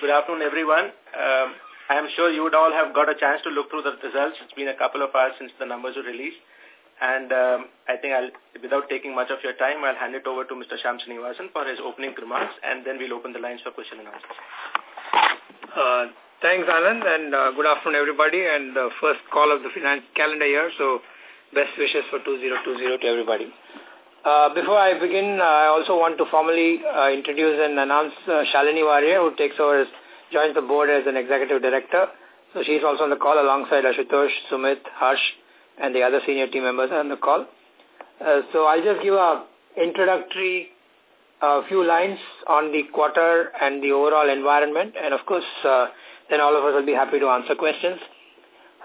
Good afternoon, everyone. Um, I am sure you would all have got a chance to look through the results. It's been a couple of hours since the numbers were released. And um, I think I'll, without taking much of your time, I'll hand it over to Mr. Srinivasan for his opening remarks, and then we'll open the lines for question and answers. Uh, thanks, Anand, and uh, good afternoon, everybody, and the first call of the finance calendar year, so best wishes for 2020 to everybody. Uh, before I begin, I also want to formally uh, introduce and announce uh, Shalini Warrier, who takes over as joins the board as an executive director. So she's also on the call alongside Ashutosh, Sumit, Harsh, and the other senior team members on the call. Uh, so I'll just give a introductory uh, few lines on the quarter and the overall environment. And of course, uh, then all of us will be happy to answer questions.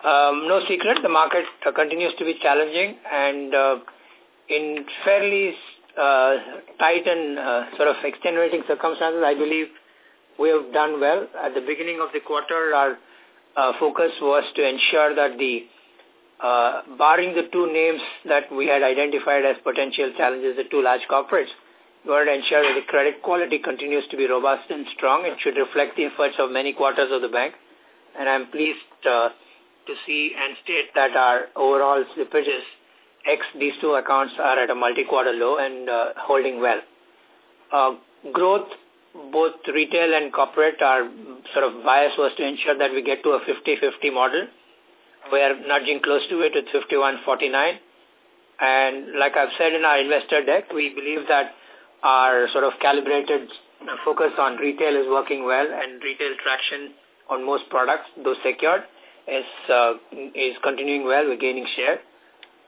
Um, no secret, the market uh, continues to be challenging and uh, in fairly uh, tight and uh, sort of extenuating circumstances, I believe we have done well. At the beginning of the quarter, our uh, focus was to ensure that the, uh, barring the two names that we had identified as potential challenges, the two large corporates, we want to ensure that the credit quality continues to be robust and strong. It should reflect the efforts of many quarters of the bank. And I'm pleased uh, to see and state that our overall slippages, X these two accounts are at a multi-quarter low and uh, holding well. Uh, growth both retail and corporate, are sort of bias was to ensure that we get to a 50-50 model. We are nudging close to it with 51-49. And like I've said in our investor deck, we believe that our sort of calibrated focus on retail is working well and retail traction on most products, though secured, is, uh, is continuing well. We're gaining share.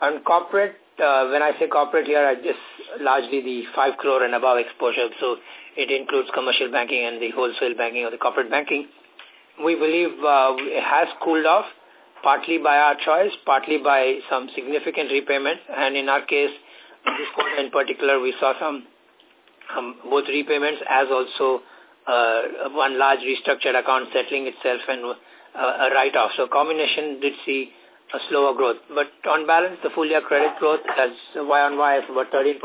On corporate, uh, when I say corporate here, I just largely the 5 crore and above exposure. So it includes commercial banking and the wholesale banking or the corporate banking. We believe uh, it has cooled off, partly by our choice, partly by some significant repayments. And in our case, this quarter in particular, we saw some um, both repayments as also uh, one large restructured account settling itself and uh, a write-off. So combination did see a slower growth. But on balance, the full year credit growth has Y on Y of about 13%.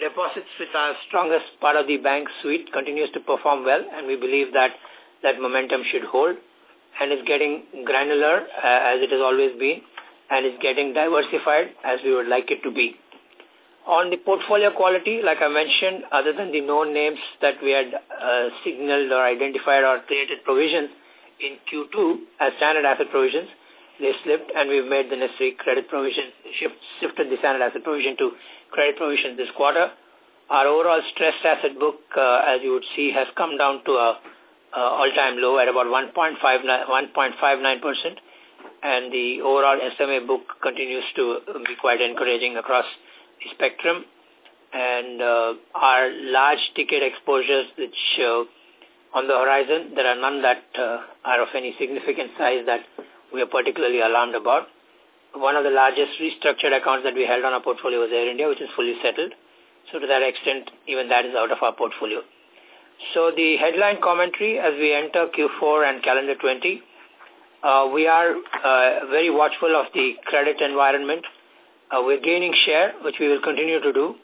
Deposits with our strongest part of the bank suite continues to perform well and we believe that that momentum should hold and is getting granular uh, as it has always been and is getting diversified as we would like it to be. On the portfolio quality, like I mentioned, other than the known names that we had uh, signaled or identified or created provisions in Q2 as standard asset provisions, they slipped and we've made the necessary credit provision, shift, shifted the standard asset provision to credit provision this quarter. Our overall stressed asset book, uh, as you would see, has come down to a all-time low at about 1.59%, and the overall SMA book continues to be quite encouraging across the spectrum. And uh, our large ticket exposures, which uh, on the horizon, there are none that uh, are of any significant size that we are particularly alarmed about. One of the largest restructured accounts that we held on our portfolio was Air India, which is fully settled. So to that extent, even that is out of our portfolio. So the headline commentary as we enter Q4 and calendar 20, uh, we are uh, very watchful of the credit environment. Uh, we're gaining share, which we will continue to do.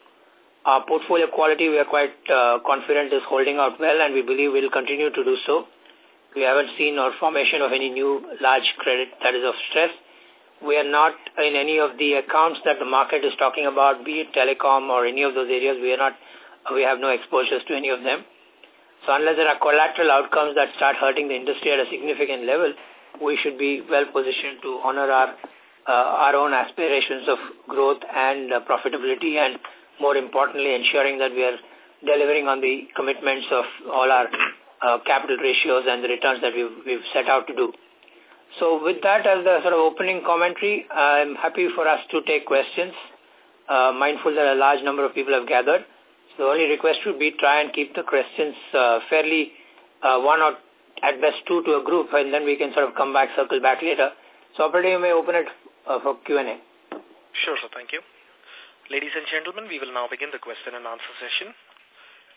Our portfolio quality, we are quite uh, confident is holding out well, and we believe we'll continue to do so. We haven't seen or formation of any new large credit that is of stress. We are not in any of the accounts that the market is talking about, be it telecom or any of those areas. We are not, we have no exposures to any of them. So unless there are collateral outcomes that start hurting the industry at a significant level, we should be well positioned to honor our uh, our own aspirations of growth and uh, profitability and more importantly ensuring that we are delivering on the commitments of all our uh, capital ratios and the returns that we've, we've set out to do. So with that as the sort of opening commentary, I'm happy for us to take questions, uh, mindful that a large number of people have gathered. So the only request would be try and keep the questions uh, fairly uh, one or at best two to a group and then we can sort of come back, circle back later. So operator, you may open it uh, for Q&A. Sure, sir. Thank you. Ladies and gentlemen, we will now begin the question and answer session.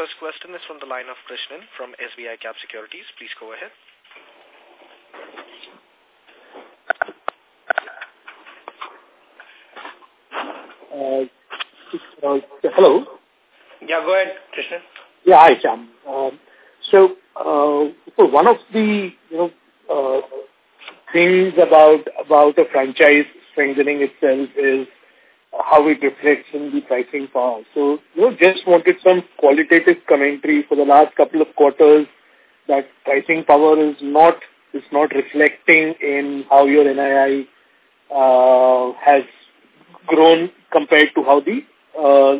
first question is from the line of Krishnan from SBI Cap Securities. Please go ahead. Uh, uh, hello. Yeah, go ahead, Krishnan. Yeah, hi, Shyam. Um, so, uh, one of the you know uh, things about about a franchise strengthening itself is how it reflects in the pricing power. So, you know, just wanted some qualitative commentary for the last couple of quarters that pricing power is not is not reflecting in how your NII uh, has grown compared to how the uh,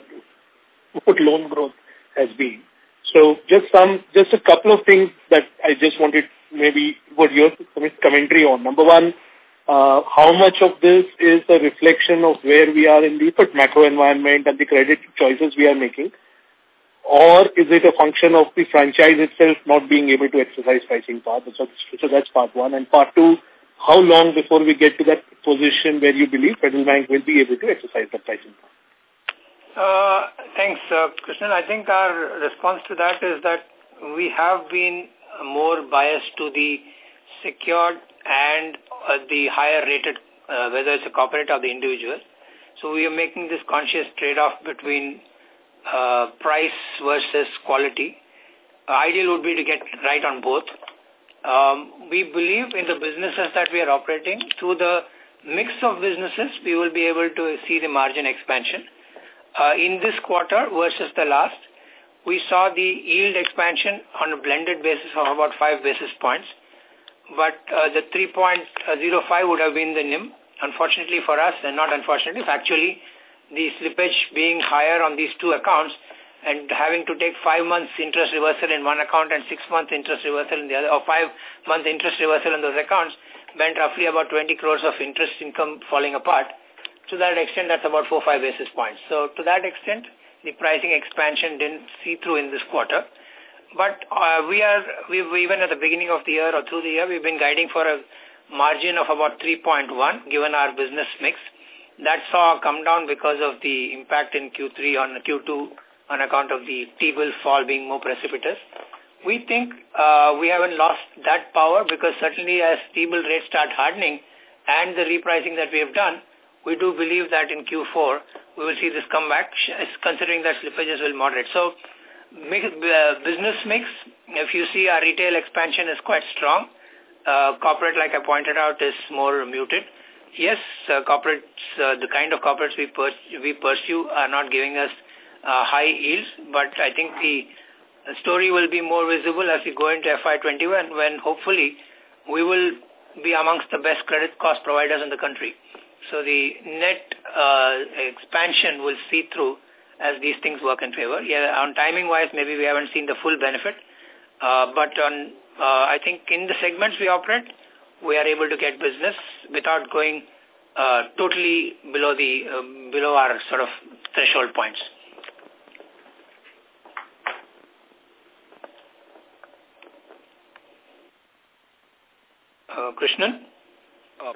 loan growth has been. So just some, just a couple of things that I just wanted maybe what your commentary on. Number one, uh, how much of this is a reflection of where we are in the macro environment and the credit choices we are making? Or is it a function of the franchise itself not being able to exercise pricing power? So, so that's part one. And part two, how long before we get to that position where you believe Federal Bank will be able to exercise the pricing power? Uh, thanks, uh, Krishnan. I think our response to that is that we have been more biased to the secured and uh, the higher rated, uh, whether it's a corporate or the individual. So we are making this conscious trade-off between uh, price versus quality. Ideal would be to get right on both. Um, we believe in the businesses that we are operating. Through the mix of businesses, we will be able to see the margin expansion. Uh, in this quarter versus the last, we saw the yield expansion on a blended basis of about 5 basis points, but uh, the 3.05 would have been the NIM. Unfortunately for us, and not unfortunately, factually, the slippage being higher on these two accounts and having to take five months interest reversal in one account and six months interest reversal in the other, or five months interest reversal in those accounts, meant roughly about 20 crores of interest income falling apart. To that extent, that's about 4 5 basis points. So to that extent, the pricing expansion didn't see through in this quarter. But uh, we are, we've, even at the beginning of the year or through the year, we've been guiding for a margin of about 3.1 given our business mix. That saw come down because of the impact in Q3 on Q2 on account of the T-bill fall being more precipitous. We think uh, we haven't lost that power because certainly as T-bill rates start hardening and the repricing that we have done, we do believe that in Q4 we will see this come back, considering that slippages will moderate. So mix, uh, business mix, if you see our retail expansion is quite strong. Uh, corporate, like I pointed out, is more muted. Yes, uh, corporates, uh, the kind of corporates we, pers we pursue are not giving us uh, high yields, but I think the story will be more visible as we go into FY21 when hopefully we will be amongst the best credit cost providers in the country. So the net uh, expansion will see through as these things work in favor. Yeah, on timing-wise, maybe we haven't seen the full benefit. Uh, but on, uh, I think in the segments we operate, we are able to get business without going uh, totally below the uh, below our sort of threshold points. Uh, Krishnan? Uh,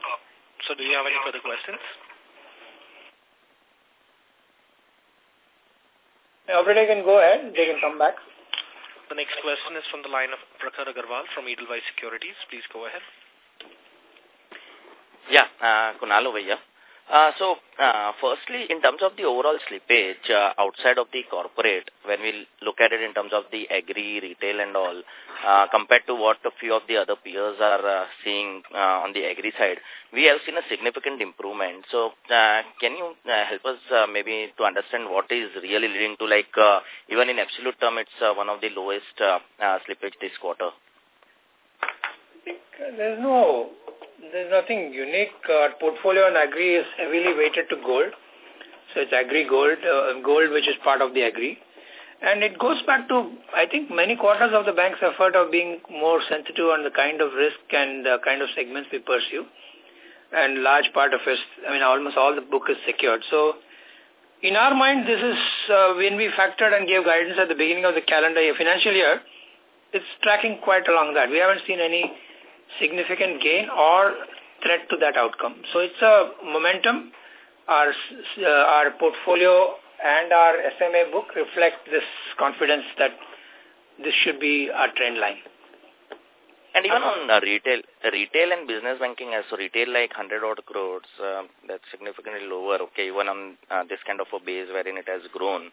so do you have any further questions? The operator can go ahead. They can come back. The next question is from the line of Prakhar Agarwal from Edelweiss Securities. Please go ahead. Yeah, uh, Kunal over here. Uh, so, uh, firstly, in terms of the overall slippage uh, outside of the corporate, when we look at it in terms of the agri, retail and all, uh, compared to what a few of the other peers are uh, seeing uh, on the agri side, we have seen a significant improvement. So, uh, can you uh, help us uh, maybe to understand what is really leading to like, uh, even in absolute term, it's uh, one of the lowest uh, uh, slippage this quarter? I think there's no there's nothing unique. Our portfolio on agri is heavily weighted to gold. So it's agri gold, uh, gold which is part of the agri. And it goes back to, I think, many quarters of the bank's effort of being more sensitive on the kind of risk and the kind of segments we pursue. And large part of it, I mean, almost all the book is secured. So in our mind, this is uh, when we factored and gave guidance at the beginning of the calendar year, financial year, it's tracking quite along that. We haven't seen any significant gain or threat to that outcome. So it's a momentum. Our, uh, our portfolio and our SMA book reflect this confidence that this should be our trend line. And even on uh, retail, retail and business banking, as so retail like 100 odd crores, uh, that's significantly lower. Okay, even on uh, this kind of a base wherein it has grown.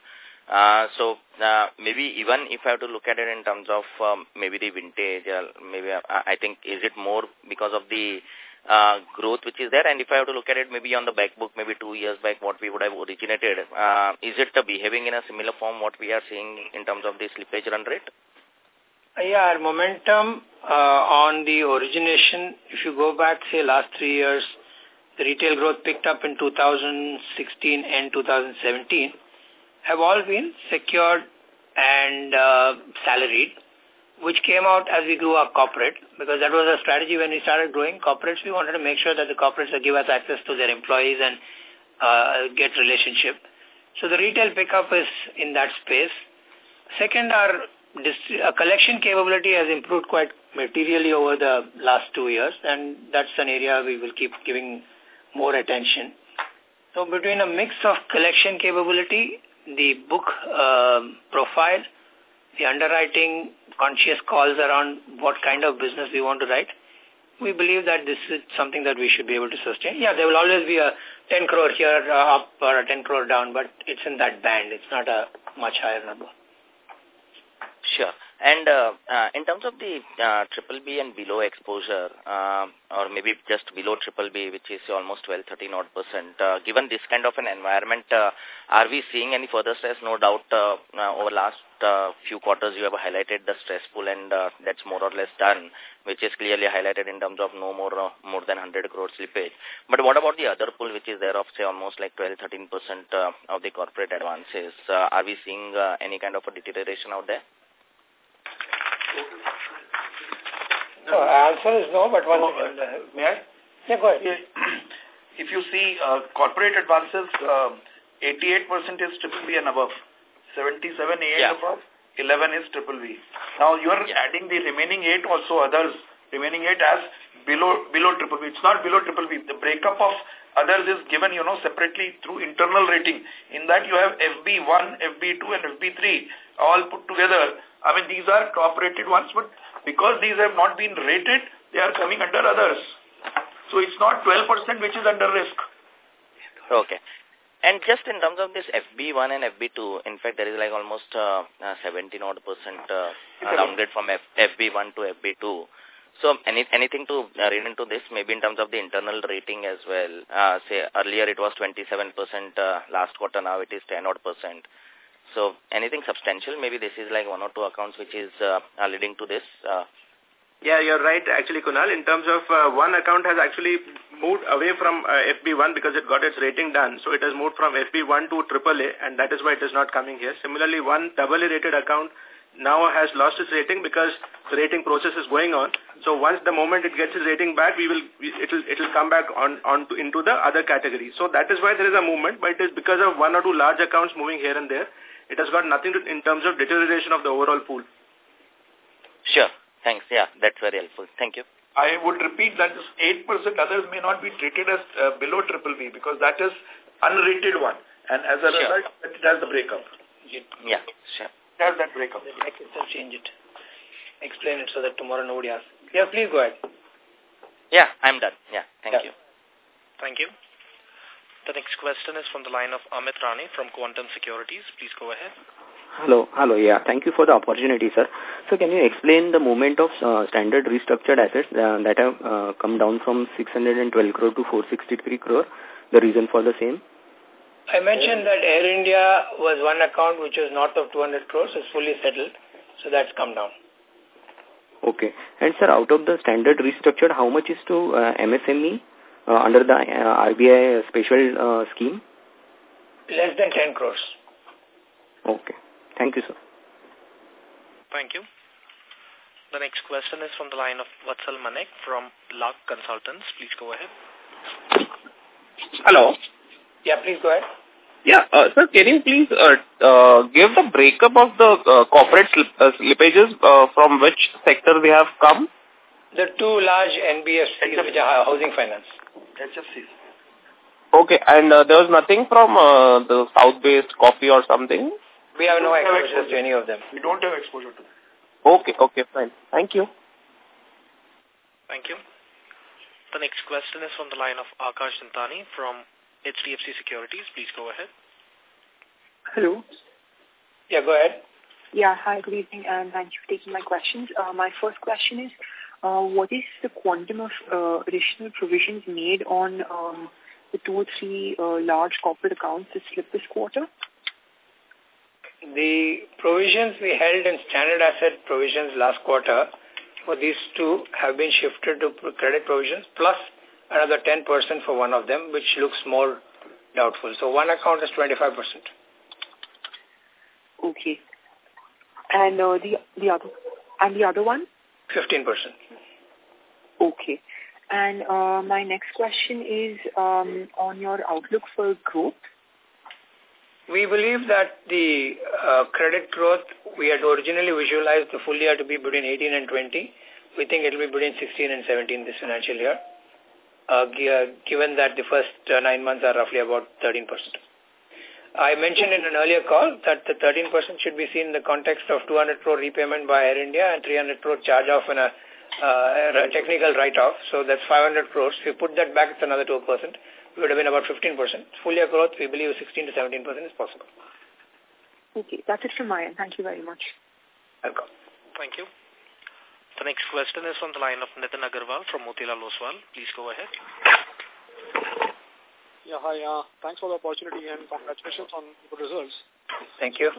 Uh, so uh, maybe even if I have to look at it in terms of um, maybe the vintage, uh, maybe uh, I think is it more because of the uh, growth which is there? And if I have to look at it maybe on the back book, maybe two years back, what we would have originated, uh, is it behaving in a similar form what we are seeing in terms of the slippage run rate? Yeah, our momentum uh, on the origination, if you go back, say, last three years, the retail growth picked up in 2016 and 2017, have all been secured and uh, salaried which came out as we grew our corporate, because that was a strategy when we started growing corporates. We wanted to make sure that the corporates give us access to their employees and uh, get relationship. So the retail pickup is in that space. Second, our, our collection capability has improved quite materially over the last two years, and that's an area we will keep giving more attention. So between a mix of collection capability, the book uh, profile, the underwriting conscious calls around what kind of business we want to write, we believe that this is something that we should be able to sustain. Yeah, there will always be a 10 crore here uh, up or a 10 crore down, but it's in that band. It's not a much higher number. Sure. And uh, uh, in terms of the uh, triple B and below exposure, uh, or maybe just below triple B, which is almost 12, 13 odd percent, uh, given this kind of an environment, uh, are we seeing any further stress? No doubt uh, uh, over last uh, few quarters you have highlighted the stress pool and uh, that's more or less done, which is clearly highlighted in terms of no more uh, more than 100 crore slippage. But what about the other pool, which is there of say almost like 12, 13 percent uh, of the corporate advances? Uh, are we seeing uh, any kind of a deterioration out there? So answer is no, but one second. Uh, may I? Yeah, go ahead. If you see uh, corporate advances, 88% um, is triple B and above, 77 A yeah. and above, 11 is triple B. Now you are yeah. adding the remaining 8 also others, remaining 8 as below below triple B. It's not below triple B. The breakup of others is given, you know, separately through internal rating. In that you have FB1, FB2 and FB3 all put together. I mean, these are top-rated ones, but because these have not been rated, they are coming under others. So it's not 12% which is under risk. Okay. And just in terms of this FB1 and FB2, in fact, there is like almost uh, uh, 17 odd percent uh, downgrade from F FB1 to FB2. So any, anything to uh, read into this, maybe in terms of the internal rating as well? Uh, say earlier it was 27%, uh, last quarter now it is 10 odd percent. So anything substantial, maybe this is like one or two accounts which is uh, leading to this? Uh, yeah, you're right, actually, Kunal. In terms of uh, one account has actually moved away from uh, FB1 because it got its rating done. So it has moved from FB1 to AAA, and that is why it is not coming here. Similarly, one AA rated account now has lost its rating because the rating process is going on. So once the moment it gets its rating back, we will it will it will come back on on to, into the other category. So that is why there is a movement, but it is because of one or two large accounts moving here and there. It has got nothing to in terms of deterioration of the overall pool. Sure. Thanks. Yeah, that's very helpful. Thank you. I would repeat that this 8% others may not be treated as uh, below triple B because that is unrated one. And as a sure. result, it has the breakup. Yeah, sure. It has that breakup. I can still change it. Explain it so that tomorrow nobody asks. Yeah, please go ahead. Yeah, I'm done. Yeah, thank yeah. you. Thank you. The next question is from the line of Amit Rane from Quantum Securities. Please go ahead. Hello, hello, yeah. Thank you for the opportunity, sir. So can you explain the movement of uh, standard restructured assets uh, that have uh, come down from 612 crore to 463 crore, the reason for the same? I mentioned that Air India was one account which was north of 200 crores, it's fully settled, so that's come down. Okay. And sir, out of the standard restructured, how much is to uh, MSME uh, under the uh, RBI special uh, scheme? Less than 10 crores. Okay. Thank you, sir. Thank you. The next question is from the line of Vatsal Manek from Lark Consultants. Please go ahead. Hello. Yeah, please go ahead. Yeah, uh, sir, can you please uh, uh, give the breakup of the uh, corporate slip, uh, slippages uh, from which sector they have come? The two large NBFCs, which are housing finance. HFCs. Okay, and uh, there was nothing from uh, the south-based coffee or something? We have no exposure to any of them. We don't have exposure to them. Okay, okay, fine. Thank you. Thank you. The next question is from the line of Akash Zintani from HDFC Securities. Please go ahead. Hello. Yeah, go ahead. Yeah, hi, good evening, and thank you for taking my questions. Uh, my first question is, what is the quantum of uh, additional provisions made on um, the two or three uh, large corporate accounts that slipped this quarter? The provisions we held in standard asset provisions last quarter for these two have been shifted to credit provisions plus another 10% for one of them, which looks more doubtful. So one account is 25%. Okay. And uh, the the other and the other one? 15%. Okay. And uh, my next question is um, on your outlook for growth. We believe that the uh, credit growth, we had originally visualized the full year to be between 18 and 20. We think it will be between 16 and 17 this financial year, uh, given that the first uh, nine months are roughly about 13%. I mentioned in an earlier call that the 13% should be seen in the context of 200 crore repayment by Air India and 300 crore charge off in a uh, technical write-off. So that's 500 crores. If you put that back, it's another 2%. It would have been about 15%. Full year growth, we believe 16 to 17% is possible. Okay, that's it from my end. Thank you very much. Welcome. Thank you. The next question is from the line of Nitin Agarwal from Motilal Oswal. Please go ahead. Yeah, hi. Uh, thanks for the opportunity and congratulations on the results. Thank you.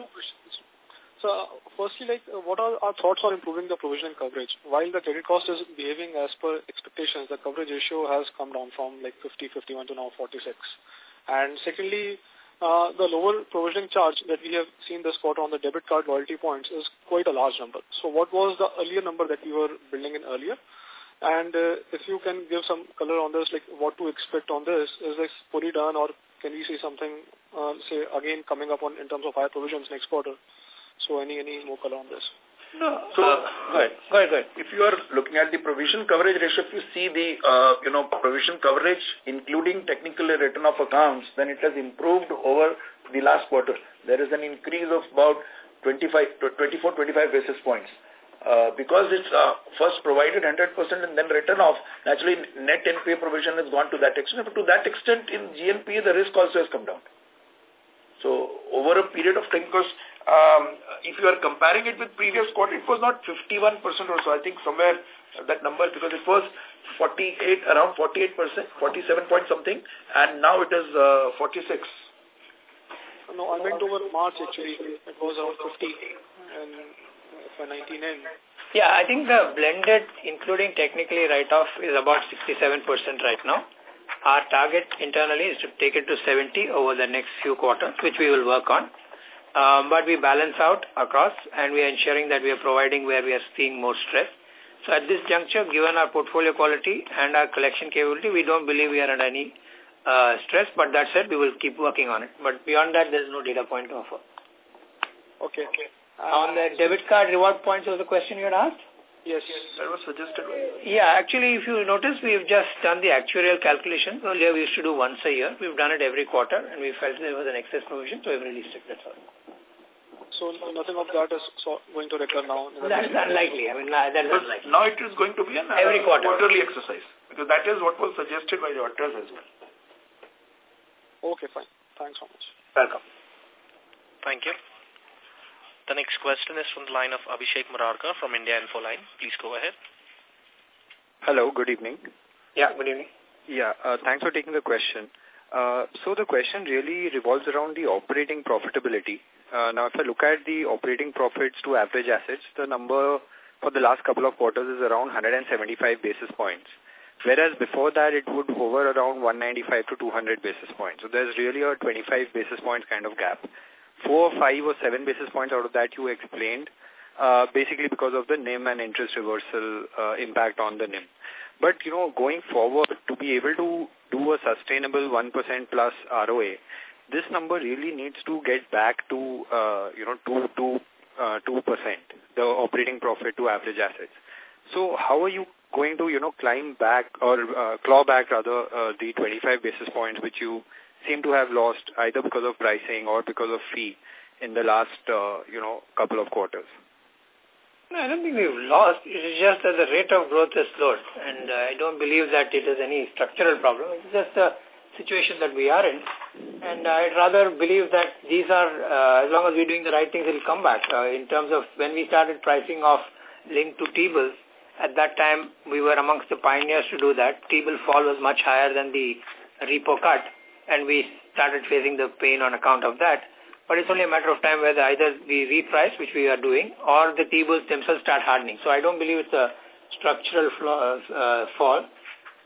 So, uh, firstly, like, uh, what are our thoughts on improving the provisioning coverage? While the credit cost is behaving as per expectations, the coverage ratio has come down from like 50, 51 to now 46. And secondly, uh, the lower provisioning charge that we have seen this quarter on the debit card loyalty points is quite a large number. So what was the earlier number that you were building in earlier? And uh, if you can give some color on this, like what to expect on this, is this fully done or can we see something, uh, say, again coming up on in terms of higher provisions next quarter? So any any more color on this? No. So, uh, go ahead. Go ahead, go ahead. If you are looking at the provision coverage ratio, if you see the, uh, you know, provision coverage, including technically written off accounts, then it has improved over the last quarter. There is an increase of about 25, 24, 25 basis points. Uh, because it's uh, first provided 100% and then written off, naturally net NPA provision has gone to that extent. But to that extent, in GNPA, the risk also has come down. So over a period of time, because um, if you are comparing it with previous quarter, it was not 51% or so. I think somewhere that number, because it was 48, around 48%, 47 point something, and now it is uh, 46. No, I went over March actually. It was around 50 and for 19 end. Yeah, I think the blended, including technically write-off, is about 67% right now. Our target internally is to take it to 70 over the next few quarters, which we will work on. Um, but we balance out across and we are ensuring that we are providing where we are seeing more stress. So at this juncture, given our portfolio quality and our collection capability, we don't believe we are under any uh, stress. But that said, we will keep working on it. But beyond that, there is no data point to offer. Okay. okay. Uh, on the debit card reward points was the question you had asked? Yes. That was suggested. Yeah, actually, if you notice, we've just done the actuarial calculation. Earlier, we used to do once a year. We've done it every quarter, and we felt there was an excess provision, so we've released it. That's all. So nothing of that is going to recur now? That's unlikely. I mean, that's unlikely. Now it is going to be an uh, every quarter. quarterly exercise, because that is what was suggested by the auditors as well. Okay, fine. Thanks so much. Welcome. Thank you. The next question is from the line of Abhishek Murarka from India Infoline. Please go ahead. Hello, good evening. Yeah, good evening. Yeah, uh, thanks for taking the question. Uh, so the question really revolves around the operating profitability. Uh, now, if I look at the operating profits to average assets, the number for the last couple of quarters is around 175 basis points. Whereas before that, it would hover around 195 to 200 basis points. So there's really a 25 basis points kind of gap four, five, or seven basis points out of that you explained, uh, basically because of the NIM and interest reversal uh, impact on the NIM. But, you know, going forward, to be able to do a sustainable 1% plus ROA, this number really needs to get back to, uh, you know, 2, 2, uh, 2%, the operating profit to average assets. So how are you going to, you know, climb back or uh, claw back rather uh, the 25 basis points which you seem to have lost either because of pricing or because of fee in the last, uh, you know, couple of quarters? No, I don't think we've lost. It's just that the rate of growth is slowed. And uh, I don't believe that it is any structural problem. It's just the situation that we are in. And I'd rather believe that these are, uh, as long as we're doing the right things, it'll come back. Uh, in terms of when we started pricing off linked to T-bills, at that time we were amongst the pioneers to do that. T-bill fall was much higher than the repo cut and we started facing the pain on account of that. But it's only a matter of time whether either we reprice, which we are doing, or the T-bills themselves start hardening. So I don't believe it's a structural uh, uh, fall.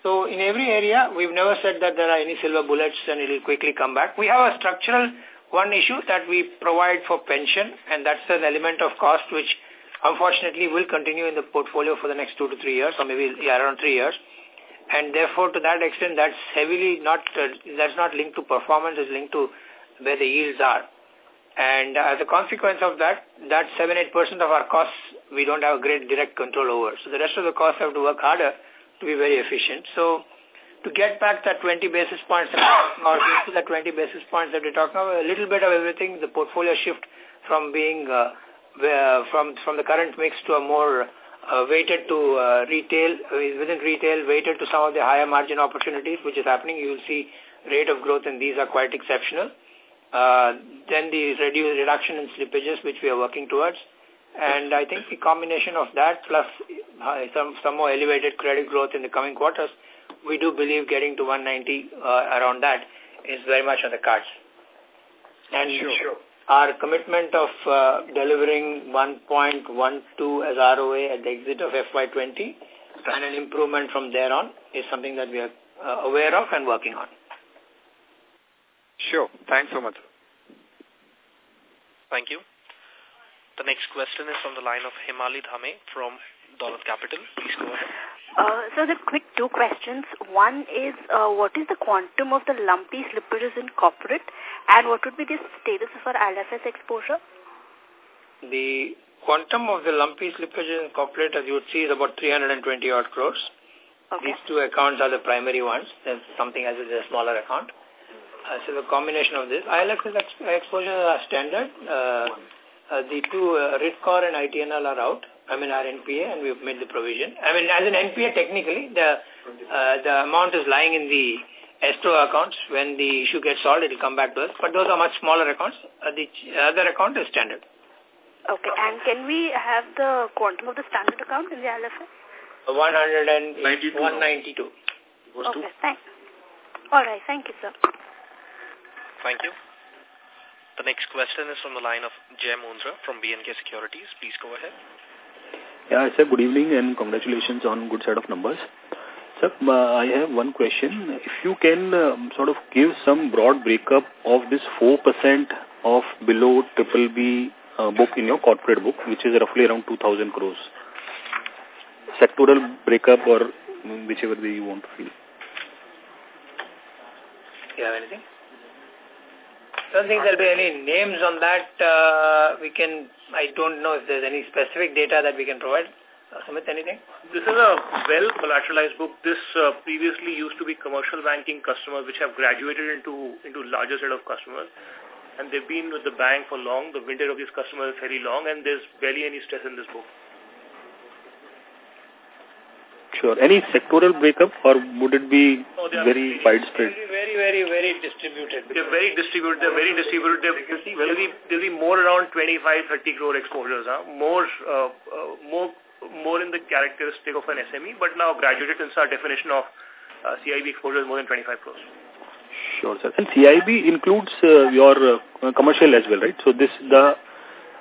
So in every area, we've never said that there are any silver bullets and it will quickly come back. We have a structural one issue that we provide for pension, and that's an element of cost which unfortunately will continue in the portfolio for the next two to three years, or maybe around three years. And therefore, to that extent, that's heavily not, uh, that's not linked to performance, it's linked to where the yields are. And as a consequence of that, that 7-8% of our costs, we don't have a great direct control over. So the rest of the costs have to work harder to be very efficient. So to get back that 20 basis points or to that 20 basis points that we're talking about, a little bit of everything, the portfolio shift from being uh, from from the current mix to a more uh, weighted to uh, retail, uh, within retail, weighted to some of the higher margin opportunities, which is happening. You will see rate of growth in these are quite exceptional. Uh, then the reduce, reduction in slippages, which we are working towards. And I think the combination of that plus uh, some, some more elevated credit growth in the coming quarters, we do believe getting to 190 uh, around that is very much on the cards. And sure. Our commitment of uh, delivering 1.12 as ROA at the exit of FY20 and an improvement from there on is something that we are uh, aware of and working on. Sure. Thanks so much. Thank you. The next question is from the line of Himali Dhame from Dolat Capital. Please go ahead. Uh, so the quick two questions. One is, uh, what is the quantum of the lumpy slippages in corporate and what would be the status of our LFS exposure? The quantum of the lumpy slippages in corporate, as you would see, is about 320 odd crores. Okay. These two accounts are the primary ones. There's something as a smaller account. Uh, so the combination of this, ILFS exposure are standard. Uh, uh, the two, uh, RITCOR and ITNL are out. I mean, our NPA and we've made the provision. I mean, as an NPA, technically, the uh, the amount is lying in the escrow accounts. When the issue gets solved, it will come back to us. But those are much smaller accounts. Uh, the other account is standard. Okay. And can we have the quantum of the standard account in the ILFS? 192. 192. Okay, thanks. All right, thank you, sir. Thank you. The next question is from the line of Jay Mundra from BNK Securities. Please go ahead. Yeah, sir, good evening and congratulations on good set of numbers. Sir, uh, I have one question. If you can um, sort of give some broad breakup of this 4% of below triple B uh, book in your corporate book, which is roughly around 2,000 crores. Sectoral breakup or whichever way you want to feel. You have anything? Don't think there'll be any names on that. Uh, we can, I don't know if there's any specific data that we can provide. Uh, Sumit, anything? This is a well collateralized book. This uh, previously used to be commercial banking customers which have graduated into into larger set of customers. And they've been with the bank for long. The vintage of these customers is very long and there's barely any stress in this book. Sure. Any sectoral breakup or would it be no, very, very widespread? Very, very, very distributed. They're very distributed. They're very distributed. They'll be, they'll be more around 25, 30 crore exposures. Huh? More, uh, uh, more, more in the characteristic of an SME, but now graduated since our definition of uh, CIB exposure is more than 25 crores. Sure, sir. And CIB includes uh, your uh, commercial as well, right? So this, the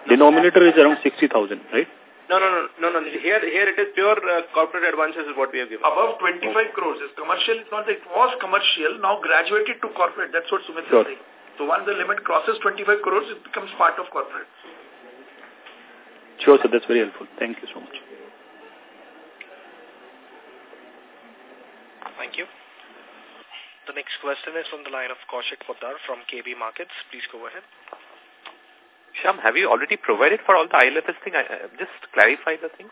denominator is around 60,000, right? No, no, no, no, no. Here, here it is pure uh, corporate advances is what we have given. Above 25 okay. crores is commercial. It's not it was commercial, now graduated to corporate. That's what Sumit sure. is saying. So once the limit crosses 25 crores, it becomes part of corporate. Sure, sir. That's very helpful. Thank you so much. Thank you. The next question is from the line of Kaushik Poddar from KB Markets. Please go ahead. Shyam, have you already provided for all the ILFS thing? I, uh, just clarify the things.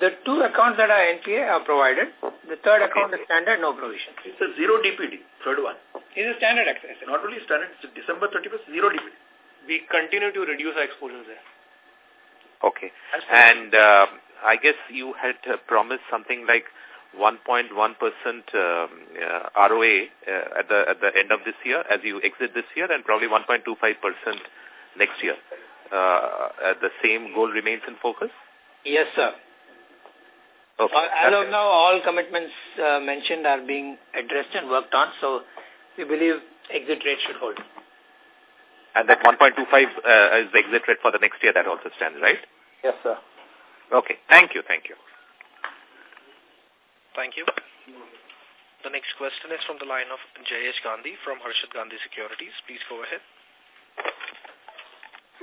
The two accounts that are NPA are provided. The third account is standard, no provision. It's a zero DPD, third one. It's a standard access. Not only standard, it's December 31st, zero DPD. We continue to reduce our exposures there. Okay. And uh, I guess you had uh, promised something like 1.1% um, uh, ROA uh, at the at the end of this year as you exit this year and probably 1.25% next year. Uh, the same goal remains in focus? Yes, sir. Okay. Uh, as of now, all commitments uh, mentioned are being addressed and worked on, so we believe exit rate should hold. And that 1.25 uh, is the exit rate for the next year, that also stands, right? Yes, sir. Okay. Thank you. Thank you. Thank you. The next question is from the line of Jayesh Gandhi from Harshad Gandhi Securities. Please go ahead.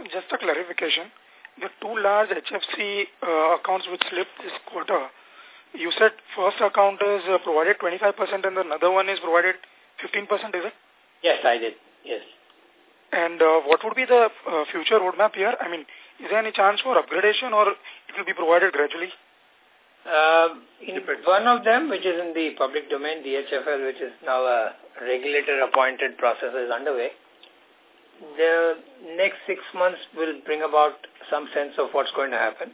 Just a clarification. The two large HFC uh, accounts which slipped this quarter, you said first account is uh, provided 25% and the another one is provided 15%, is it? Yes, I did. Yes. And uh, what would be the uh, future roadmap here? I mean, is there any chance for upgradation or it will be provided gradually? Uh, in one of them, which is in the public domain, DHFL, which is now a regulator-appointed process is underway, the next six months will bring about some sense of what's going to happen.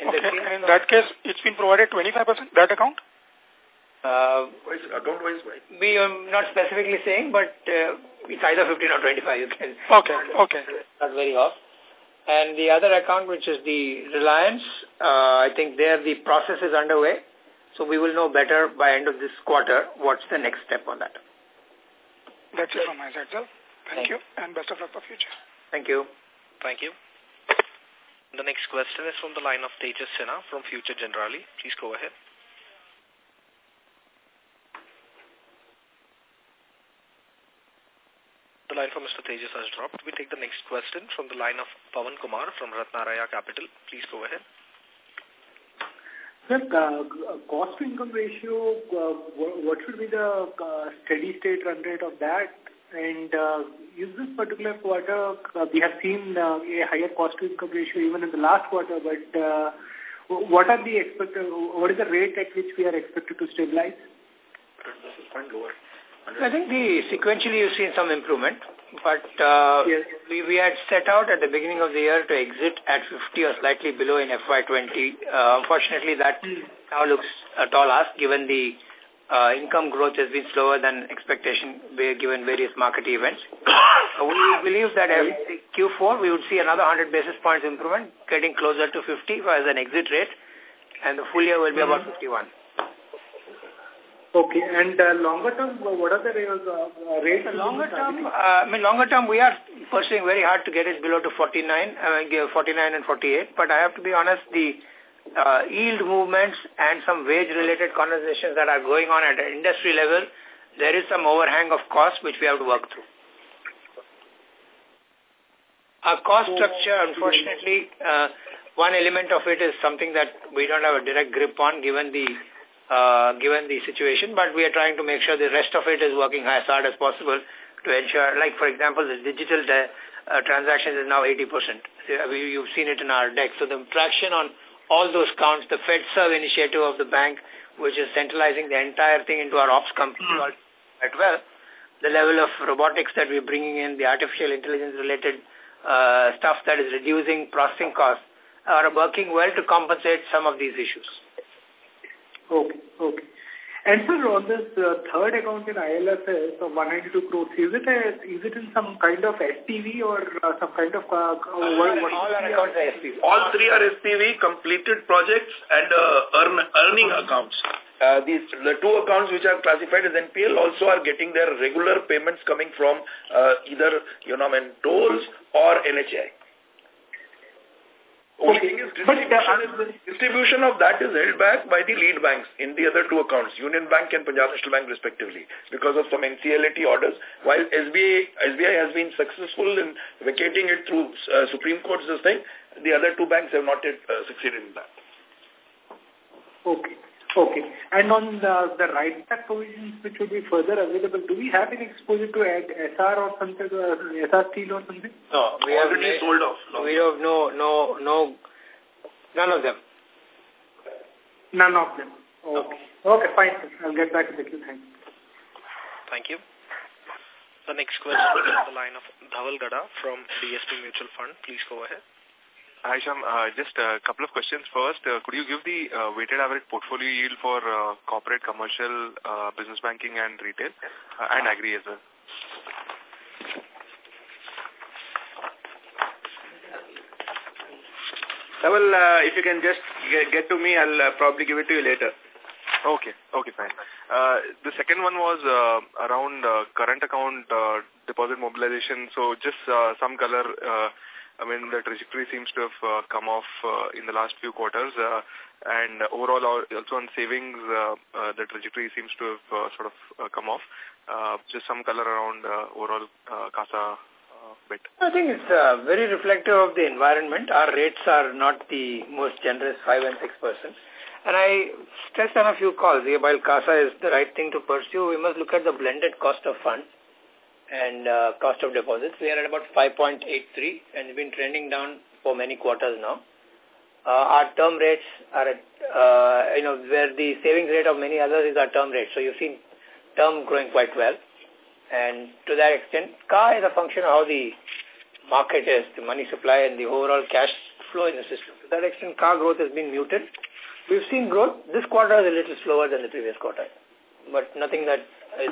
In okay, in that case, it's been provided 25%, that account? Uh, account wise, right? We are not specifically saying, but uh, it's either 15 or 25. You can. Okay, okay. Not very off. And the other account, which is the Reliance, uh, I think there the process is underway. So we will know better by end of this quarter what's the next step on that. That's it from my side, sir. Thank, Thank you, and best of luck for future. Thank you. Thank you. The next question is from the line of Tejas Sinha from Future Generali. Please go ahead. The line for Mr. Tejas has dropped. We take the next question from the line of Pawan Kumar from Ratnaraya Capital. Please go ahead. Sir, uh, cost to income ratio, uh, what should be the uh, steady state run rate of that? And uh, is this particular quarter, uh, we have seen uh, a higher cost to income ratio even in the last quarter, but uh, what are the expected, what is the rate at which we are expected to stabilize? I think the sequentially you've seen some improvement, but uh, yes. we, we had set out at the beginning of the year to exit at 50 or slightly below in FY20. Uh, unfortunately, that mm. now looks at all ask given the uh, income growth has been slower than expectation given various market events. we believe that Q4 we would see another 100 basis points improvement, getting closer to 50 as an exit rate, and the full year will be mm -hmm. about 51. Okay, and uh, longer term, what are the uh, rates? Longer term, uh, I mean, longer term, we are pursuing very hard to get it below to 49, uh, 49 and 48. But I have to be honest, the uh, yield movements and some wage-related conversations that are going on at an industry level, there is some overhang of cost which we have to work through. Our cost structure, unfortunately, uh, one element of it is something that we don't have a direct grip on given the uh, given the situation, but we are trying to make sure the rest of it is working as hard as possible to ensure, like for example, the digital uh, transactions is now 80%. You've seen it in our deck. So the traction on all those counts, the FedServe initiative of the bank, which is centralizing the entire thing into our ops company mm. quite well, the level of robotics that we're bringing in, the artificial intelligence related uh, stuff that is reducing processing costs, are working well to compensate some of these issues. Okay, okay. And sir, on this uh, third account in ILFS of 192 crores, is it a, is it in some kind of SPV or uh, some kind of... Uh, what, what all our accounts are SPV. All three are SPV, completed projects and uh, earn, earning accounts. Uh, these the two accounts which are classified as NPL also are getting their regular payments coming from uh, either you know, I mean, tolls or NHI. Only thing is distribution, is, distribution of that is held back by the lead banks in the other two accounts, Union Bank and Punjab National Bank respectively, because of some NCLAT orders. While SBI, SBI has been successful in vacating it through uh, Supreme Court's thing, the other two banks have not yet uh, succeeded in that. Okay. Okay. And on the, the right back provisions which will be further available, do we have any exposure to Essar or something, uh, Essar steel or something? No, we have already sold off. We have no, no, no, none of them. None of them. Okay. Okay, fine. I'll get back to the queue. Thanks. Thank you. The next question is on the line of Dhaval Gada from DSP Mutual Fund. Please go ahead. Hi, Shyam. Uh, just a couple of questions. First, uh, could you give the uh, weighted average portfolio yield for uh, corporate, commercial, uh, business banking and retail uh, and agri as well? Uh, if you can just get, get to me, I'll uh, probably give it to you later. Okay, okay, fine. Uh, the second one was uh, around uh, current account uh, deposit mobilization. So just uh, some color. Uh, I mean, the trajectory seems to have uh, come off uh, in the last few quarters. Uh, and overall, also on savings, uh, uh, the trajectory seems to have uh, sort of uh, come off. Uh, just some color around uh, overall uh, CASA uh, bit. I think it's uh, very reflective of the environment. Our rates are not the most generous, 5 and 6 percent. And I stressed on a few calls, while CASA is the right thing to pursue, we must look at the blended cost of funds and uh, cost of deposits. We are at about 5.83 and it's been trending down for many quarters now. Uh, our term rates are at, uh, you know, where the savings rate of many others is our term rate. So you've seen term growing quite well. And to that extent, CA is a function of how the market is, the money supply and the overall cash flow in the system. To that extent, CA growth has been muted. We've seen growth. This quarter is a little slower than the previous quarter, but nothing that is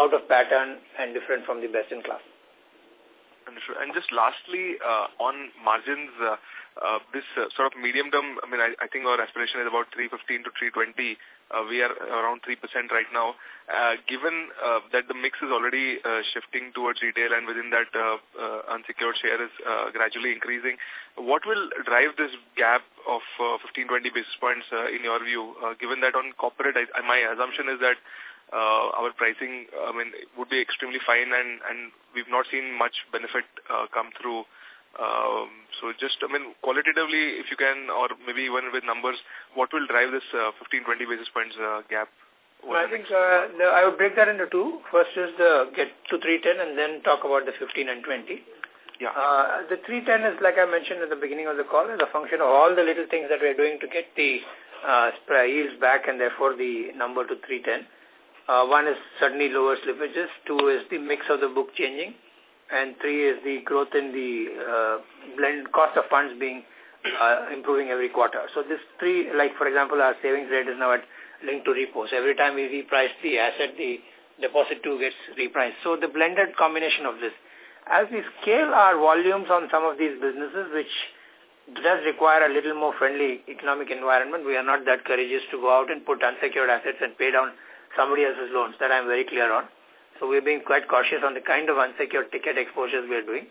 out of pattern and different from the best in class. And just lastly, uh, on margins, uh, uh, this uh, sort of medium term, I mean, I, I think our aspiration is about 315 to 320. Uh, we are around 3% right now. Uh, given uh, that the mix is already uh, shifting towards retail and within that uh, uh, unsecured share is uh, gradually increasing, what will drive this gap of uh, 15-20 basis points uh, in your view? Uh, given that on corporate, I, my assumption is that uh, our pricing, I mean, would be extremely fine and, and we've not seen much benefit uh, come through. Um, so just, I mean, qualitatively, if you can, or maybe even with numbers, what will drive this uh, 15-20 basis points uh, gap? Well, I think uh, the, I would break that into two. First is the get to 310 and then talk about the 15 and 20. Yeah. Uh, the 310 is, like I mentioned at the beginning of the call, is a function of all the little things that we're doing to get the uh, yields back and therefore the number to 310. Uh, one is certainly lower slippages, two is the mix of the book changing, and three is the growth in the uh, blend cost of funds being uh, improving every quarter. So this three, like for example, our savings rate is now at linked to repos. Every time we reprice the asset, the deposit too gets repriced. So the blended combination of this. As we scale our volumes on some of these businesses, which does require a little more friendly economic environment, we are not that courageous to go out and put unsecured assets and pay down somebody else's loans. That I'm very clear on. So we're being quite cautious on the kind of unsecured ticket exposures we're doing.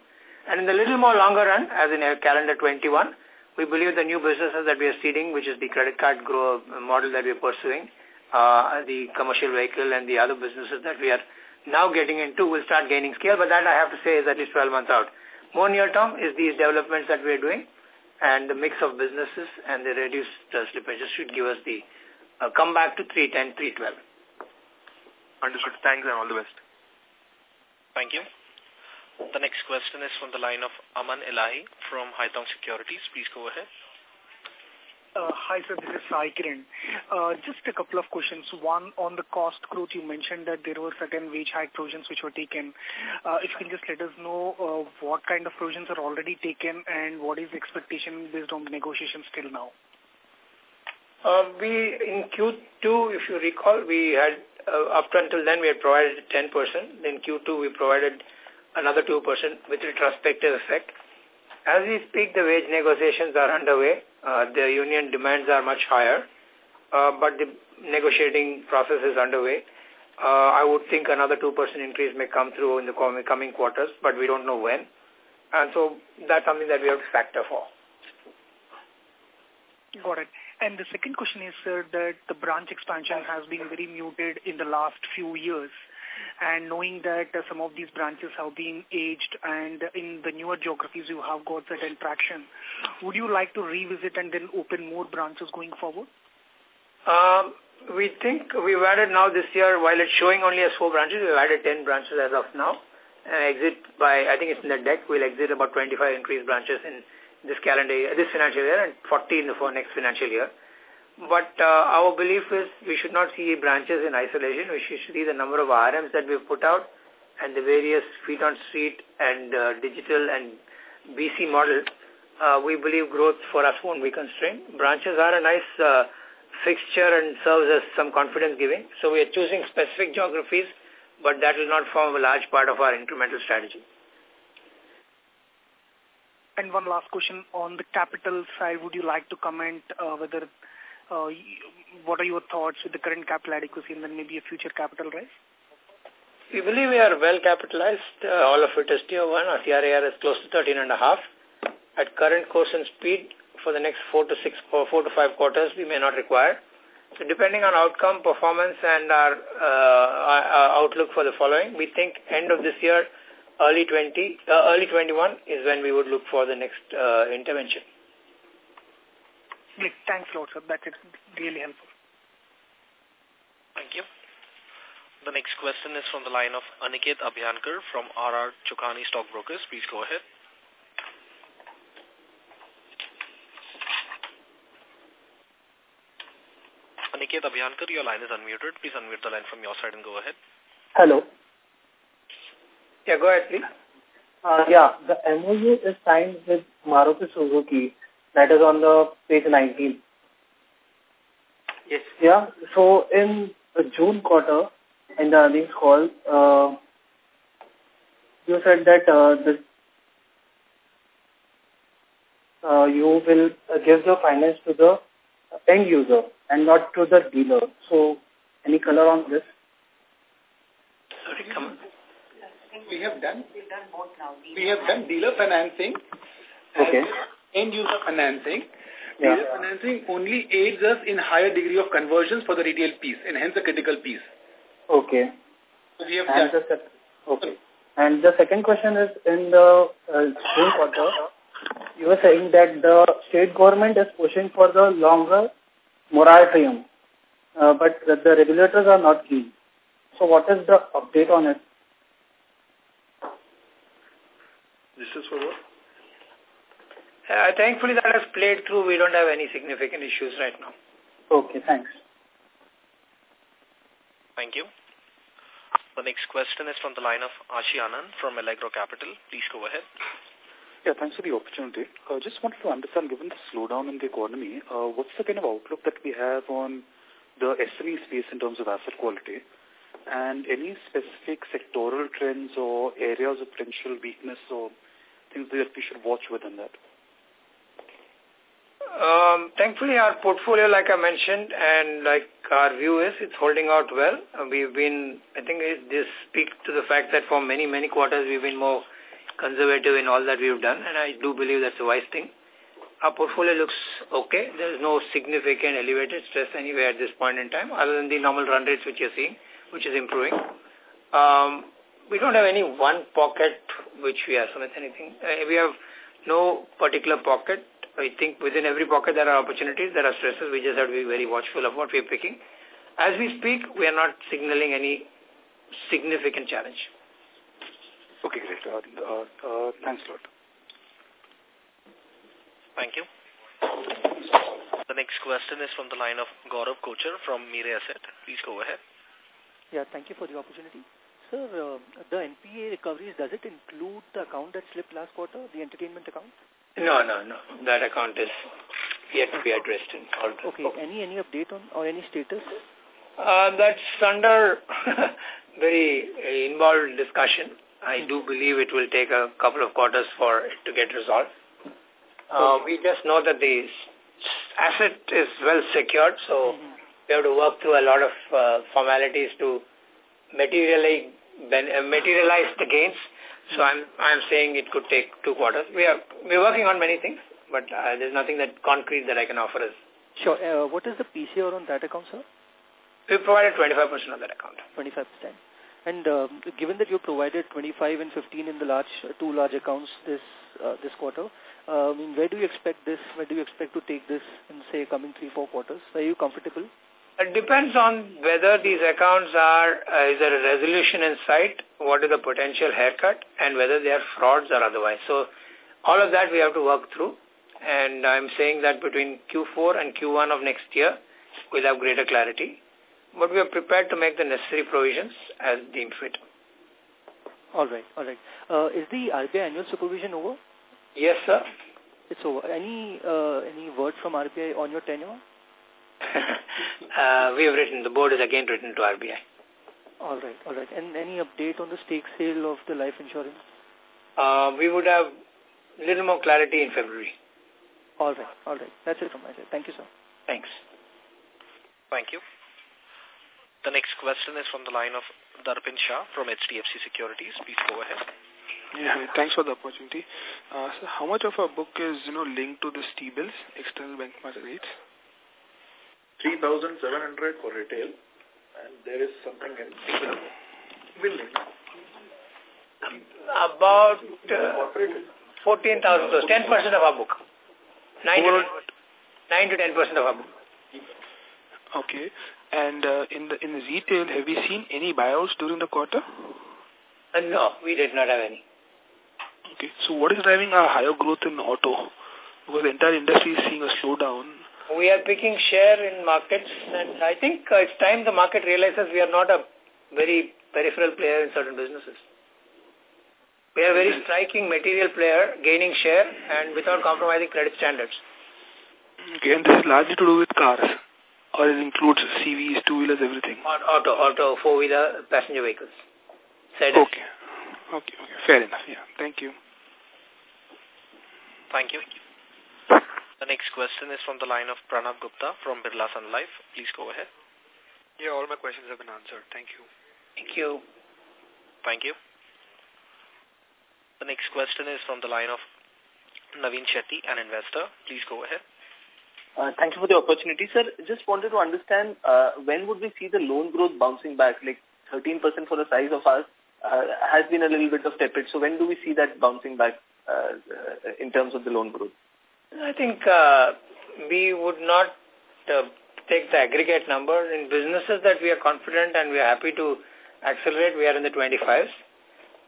And in the little more longer run, as in calendar 21, we believe the new businesses that we are seeding, which is the credit card grow model that we are pursuing, uh, the commercial vehicle and the other businesses that we are now getting into will start gaining scale. But that I have to say is at least 12 months out. More near term is these developments that we are doing and the mix of businesses and the reduced uh, slippages should give us the uh, come back to 310, 312. Understood. Thanks and all the best. Thank you. The next question is from the line of Aman Elahi from Haitong Securities. Please go ahead. Uh, hi, sir. This is Sai Kiran. Uh, just a couple of questions. One, on the cost growth, you mentioned that there were certain wage hike provisions which were taken. Uh, if you can just let us know uh, what kind of provisions are already taken and what is the expectation based on the negotiations till now? Uh, we, in Q2, if you recall, we had uh, up until then we had provided 10%. Then Q2 we provided another 2% with retrospective effect. As we speak, the wage negotiations are underway. Uh, the union demands are much higher, uh, but the negotiating process is underway. Uh, I would think another 2% increase may come through in the coming quarters, but we don't know when. And so that's something that we have to factor for. Got it. And the second question is, sir, that the branch expansion has been very muted in the last few years. And knowing that uh, some of these branches have been aged and in the newer geographies you have got certain traction, would you like to revisit and then open more branches going forward? Um, we think we've added now this year, while it's showing only as four branches, we've added 10 branches as of now. And exit by, I think it's in the deck, we'll exit about 25 increased branches in this calendar year, this financial year and 40 in the for next financial year. But uh, our belief is we should not see branches in isolation. We should see the number of RMs that we've put out and the various feet on street and uh, digital and BC model. Uh, we believe growth for us won't be constrained. Branches are a nice uh, fixture and serves as some confidence giving. So we are choosing specific geographies, but that will not form a large part of our incremental strategy. And one last question on the capital side, would you like to comment uh, whether uh, what are your thoughts with the current capital adequacy and then maybe a future capital rise? We believe we are well capitalized. Uh, all of it is tier 1. Our CRAR is close to 13 and a half. At current course and speed, for the next four to six or four to five quarters, we may not require. So depending on outcome, performance, and our, uh, our outlook for the following, we think end of this year, early 20, uh, early 21 is when we would look for the next uh, intervention. Great. Thanks a lot, sir. That's really helpful. Thank you. The next question is from the line of Aniket Abhyankar from RR Chokhani Stockbrokers. Please go ahead. Aniket Abhyankar, your line is unmuted. Please unmute the line from your side and go ahead. Hello. Yeah, go ahead, please. Uh, yeah, the MOU is signed with Maruti Suzuki that is on the page 19. Yes. Yeah. So in the June quarter, in the earnings call, uh, you said that uh, the, uh, you will give the finance to the end user and not to the dealer. So any color on this? Sorry, come on. We have done. We have done dealer financing. Okay end user financing. Yeah. Dealer financing only aids us in higher degree of conversions for the retail piece and hence a critical piece. Okay. So we have and done. the okay. And the second question is in the uh, June quarter, you were saying that the state government is pushing for the longer moratorium, uh, but the, the regulators are not keen. So what is the update on it? This is for what? Uh, thankfully, that has played through. We don't have any significant issues right now. Okay, thanks. Thank you. The next question is from the line of Ashi Anand from Allegro Capital. Please go ahead. Yeah, thanks for the opportunity. I uh, just wanted to understand, given the slowdown in the economy, uh, what's the kind of outlook that we have on the SME space in terms of asset quality? And any specific sectoral trends or areas of potential weakness or things that we should watch within that? Um, thankfully, our portfolio, like I mentioned, and like our view is, it's holding out well. Uh, we've been, I think this speaks to the fact that for many, many quarters we've been more conservative in all that we've done, and I do believe that's a wise thing. Our portfolio looks okay. There's no significant elevated stress anywhere at this point in time, other than the normal run rates which you're seeing, which is improving. Um, we don't have any one pocket which we are, Sumit, anything. Uh, we have no particular pocket I think within every pocket there are opportunities, there are stresses. We just have to be very watchful of what we're picking. As we speak, we are not signaling any significant challenge. Okay, great. Uh, uh, uh, thanks a lot. Thank you. The next question is from the line of Gaurav Kochar from Mirae Asset. Please go ahead. Yeah, thank you for the opportunity. Sir, uh, the NPA recoveries, does it include the account that slipped last quarter, the entertainment account? No, no, no. That account is yet to be addressed in all. Okay. Any any update on or any status? Uh, that's under very involved discussion. I do believe it will take a couple of quarters for it to get resolved. Uh, we just know that the asset is well secured, so mm -hmm. we have to work through a lot of uh, formalities to materialize, materialize the gains so I'm I'm saying it could take two quarters. We are we're working on many things, but uh, there's nothing that concrete that I can offer us. Sure. Uh, what is the PCR on that account, sir? We provided 25% of that account. 25%. And uh, given that you provided 25 and 15 in the large uh, two large accounts this uh, this quarter, uh, I mean, where do you expect this? Where do you expect to take this in say coming three four quarters? Are you comfortable? It depends on whether these accounts are, uh, is there a resolution in sight, what is the potential haircut, and whether they are frauds or otherwise. So all of that we have to work through. And I'm saying that between Q4 and Q1 of next year, we'll have greater clarity. But we are prepared to make the necessary provisions as deemed fit. All right, all right. Uh, is the RBI annual supervision over? Yes, sir. It's over. Any uh, any word from RBI on your tenure? uh, we have written, the board is again written to RBI. All right, all right. And any update on the stake sale of the life insurance? Uh, we would have a little more clarity in February. All right, all right. That's it from my side. Thank you, sir. Thanks. Thank you. The next question is from the line of Darpin Shah from HDFC Securities. Please go ahead. Yeah, thanks for the opportunity. Uh, so how much of our book is, you know, linked to the T-bills, external benchmark rates? 3,700 for retail and there is something in billing. About uh, 14,000 crores, 10% of our book. 9 to, 9 to 10% of our book. Okay. And uh, in the in the retail, have we seen any buyouts during the quarter? Uh, no, we did not have any. Okay. So what is driving our higher growth in auto? Because the entire industry is seeing a slowdown. We are picking share in markets and I think uh, it's time the market realizes we are not a very peripheral player in certain businesses. We are a very striking material player, gaining share and without compromising credit standards. Okay, and this is largely to do with cars? Or it includes CVs, two-wheelers, everything? Auto, auto, four-wheeler, passenger vehicles. Said okay. Okay, okay. Fair enough. Yeah. Thank you. Thank you. The next question is from the line of Pranav Gupta from Birla Sun Life. Please go ahead. Yeah, all my questions have been answered. Thank you. Thank you. Thank you. The next question is from the line of Naveen Shetty, an investor. Please go ahead. Uh, thank you for the opportunity, sir. Just wanted to understand uh, when would we see the loan growth bouncing back? Like 13% for the size of us uh, has been a little bit of tepid. So when do we see that bouncing back uh, uh, in terms of the loan growth? I think uh, we would not uh, take the aggregate number. In businesses that we are confident and we are happy to accelerate, we are in the 25s.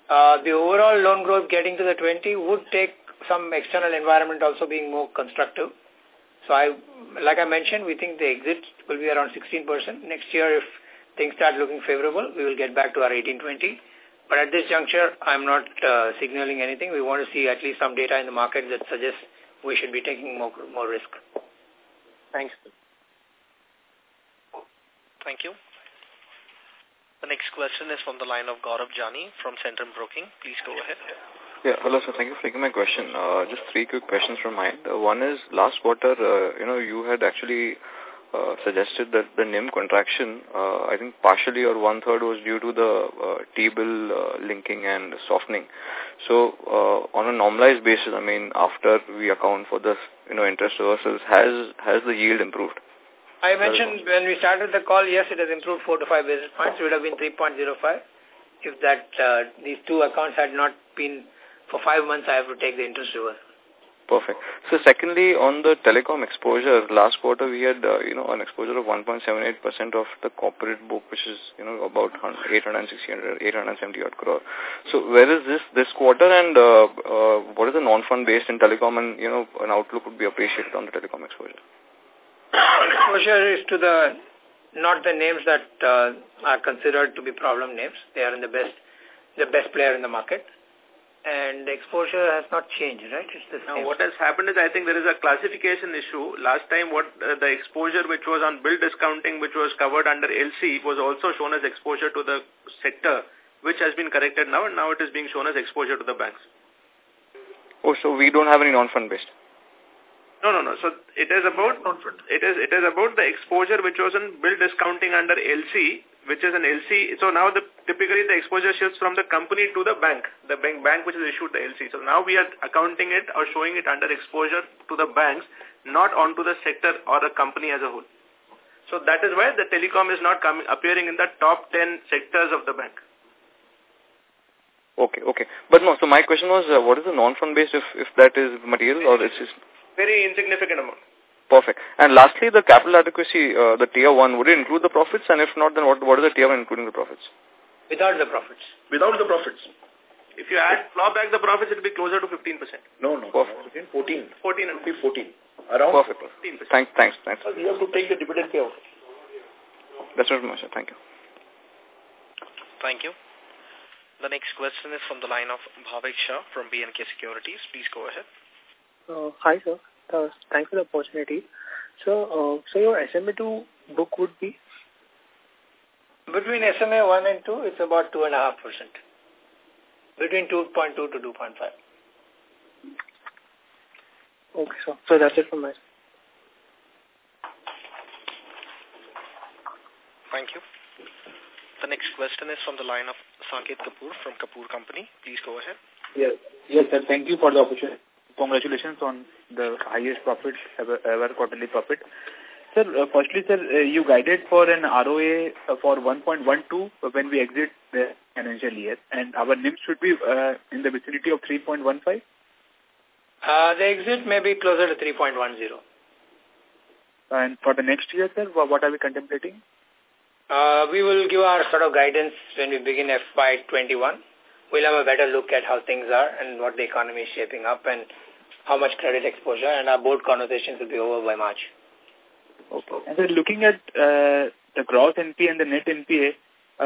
Uh, the overall loan growth getting to the 20 would take some external environment also being more constructive. So I, like I mentioned, we think the exit will be around 16%. Next year, if things start looking favorable, we will get back to our 18-20. But at this juncture, I'm not uh, signaling anything. We want to see at least some data in the market that suggests we should be taking more, more risk. Thanks. Thank you. The next question is from the line of Gaurav Jani from Centrum Broking. Please go ahead. Yeah, hello sir. Thank you for taking my question. Uh, just three quick questions from mine. Uh, one is last quarter, uh, you know, you had actually uh, suggested that the NIM contraction, uh, I think partially or one-third was due to the uh, T-bill uh, linking and softening. So uh, on a normalized basis, I mean, after we account for the, you know, interest reversals, has, has the yield improved? I mentioned when we started the call, yes, it has improved 4 to 5 basis points. It would have been 3.05. If that uh, these two accounts had not been for five months, I have to take the interest reversal. Perfect. So secondly, on the telecom exposure, last quarter we had, uh, you know, an exposure of 1.78% of the corporate book, which is, you know, about 860, 870 odd crore. So where is this this quarter and uh, uh, what is the non-fund based in telecom and, you know, an outlook would be appreciated on the telecom exposure? Exposure is to the, not the names that uh, are considered to be problem names. They are in the best, the best player in the market and exposure has not changed, right? It's the same. Now, what has happened is I think there is a classification issue. Last time, what uh, the exposure which was on bill discounting, which was covered under LC, was also shown as exposure to the sector, which has been corrected now, and now it is being shown as exposure to the banks. Oh, so we don't have any non-fund based? No, no, no. So it is about it is it is about the exposure which was in bill discounting under LC, which is an LC. So now the typically the exposure shifts from the company to the bank, the bank bank which has issued the LC. So now we are accounting it or showing it under exposure to the banks, not onto the sector or the company as a whole. So that is why the telecom is not coming appearing in the top 10 sectors of the bank. Okay, okay. But no, so my question was, uh, what is the non-fund based if, if that is material or it's just... Very insignificant amount. Perfect. And lastly, the capital adequacy, uh, the tier 1, would it include the profits? And if not, then what, what is the tier 1 including the profits? Without the profits. Without the profits. If you add, claw back the profits, it will be closer to 15%. No, no. Perfect. 14. 14 and 14. Around Perfect. 15%. Thanks, thanks, thanks. You have to take the dividend payout. That's what Masha. Thank you. Thank you. The next question is from the line of Bhavik Shah from B&K Securities. Please go ahead. Uh, hi, sir. Uh, thanks for the opportunity. So, uh, so your SMA2 book would be? Between SMA 1 and 2, it's about 2.5%. Between 2.2 to 2.5. Okay, sir. So that's it from my side. Thank you. The next question is from the line of Saket Kapoor from Kapoor Company. Please go ahead. Yes, yes, sir. Thank you for the opportunity. Congratulations on the highest profit ever, ever quarterly profit. Sir, uh, firstly, sir, uh, you guided for an ROA uh, for 1.12 when we exit the financial year, and our NIM should be uh, in the vicinity of 3.15? Uh, the exit may be closer to 3.10. And for the next year, sir, what are we contemplating? Uh, we will give our sort of guidance when we begin FY21. We'll have a better look at how things are and what the economy is shaping up and how much credit exposure, and our board conversations will be over by March. Okay. And then looking at uh, the gross NPA and the net NPA, uh,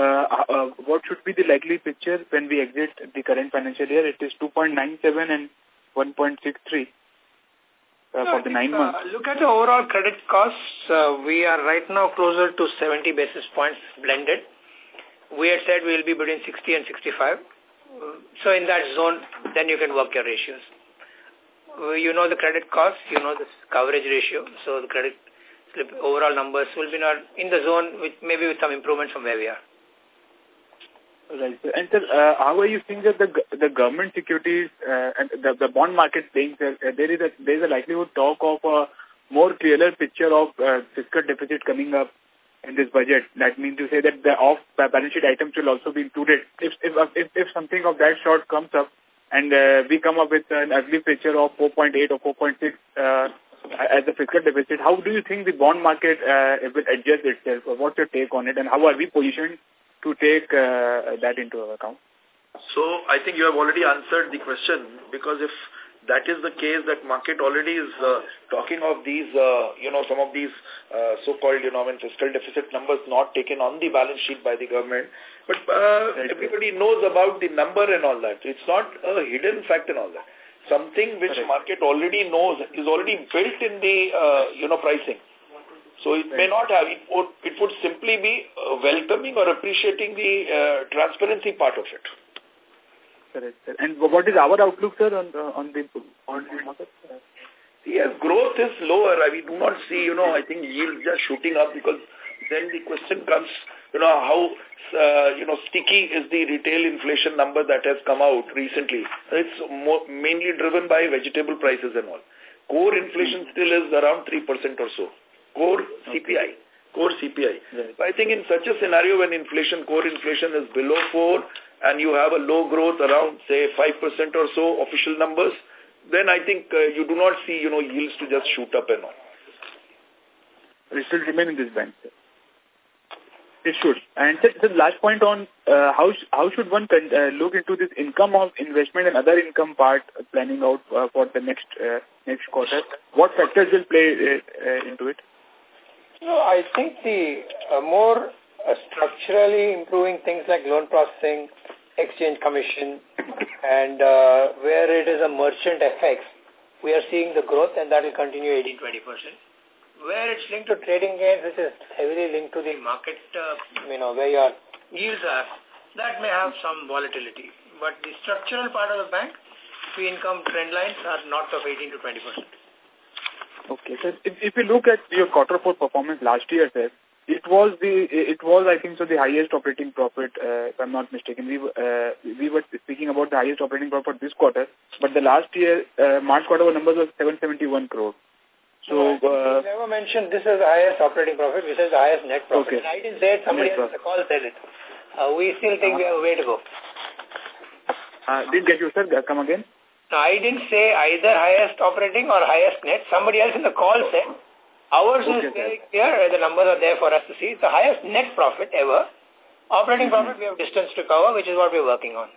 uh, what should be the likely picture when we exit the current financial year? It is 2.97 and 1.63 uh, for the nine uh, months. look at the overall credit costs. Uh, we are right now closer to 70 basis points blended. We had said we will be between 60 and 65. So in that zone, then you can work your ratios. You know the credit cost, you know the coverage ratio, so the credit slip overall numbers will be not in the zone, with maybe with some improvement from where we are. Right. And sir, uh, how are you seeing that the the government securities uh, and the the bond market there? Uh, there is a there is a likelihood talk of a more clearer picture of uh, fiscal deficit coming up in this budget. That means to say that the off balance sheet items will also be included. If if if, if something of that sort comes up, and uh, we come up with an ugly picture of 4.8 or 4.6 uh, as a fiscal deficit, how do you think the bond market uh, will adjust itself? What's your take on it, and how are we positioned to take uh, that into account? So I think you have already answered the question because if that is the case that market already is uh, talking of these, uh, you know, some of these uh, so-called, you know, I mean, fiscal deficit numbers not taken on the balance sheet by the government. But uh, everybody knows about the number and all that. It's not a hidden fact and all that. Something which market already knows is already built in the, uh, you know, pricing. So it may not have, it would, it would simply be uh, welcoming or appreciating the uh, transparency part of it. Correct, sir. And what is our outlook, sir, on, on the bond market? Yes, growth is lower. I mean, do not see, you know, I think yields are shooting up because then the question comes, you know, how, uh, you know, sticky is the retail inflation number that has come out recently. It's more, mainly driven by vegetable prices and all. Core inflation still is around 3% or so. Core CPI. Core CPI. Right. I think in such a scenario when inflation, core inflation is below 4 and you have a low growth around, say, 5% or so official numbers, then I think uh, you do not see, you know, yields to just shoot up and all. It should remain in this band, sir. It should. And sir, the last point on uh, how sh how should one uh, look into this income of investment and other income part uh, planning out uh, for the next uh, next quarter? What factors will play uh, uh, into it? No, I think the uh, more uh, structurally improving things like loan processing, exchange commission, and uh, where it is a merchant FX, we are seeing the growth and that will continue 18-20%. Where it's linked to trading gains, which is heavily linked to the market, uh, you know, where your yields are, that may have some volatility. But the structural part of the bank, fee income trend lines are north of 18 to 20%. Okay, so if, if you look at your quarter four performance last year, sir, it was the it was I think so the highest operating profit uh, if I'm not mistaken. We uh, we were speaking about the highest operating profit this quarter, but the last year uh, March quarter numbers was 771 crore. So uh, never mentioned this is highest operating profit. This is highest net profit. Okay. And I didn't say it. Somebody else on the call said it. Uh, we still think we have a way to go. Uh, didn't get you, sir. Come again. No, I didn't say either highest operating or highest net. Somebody else in the call said Ours okay, is very clear. The numbers are there for us to see. It's the highest net profit ever. Operating mm -hmm. profit we have distance to cover, which is what we're working on.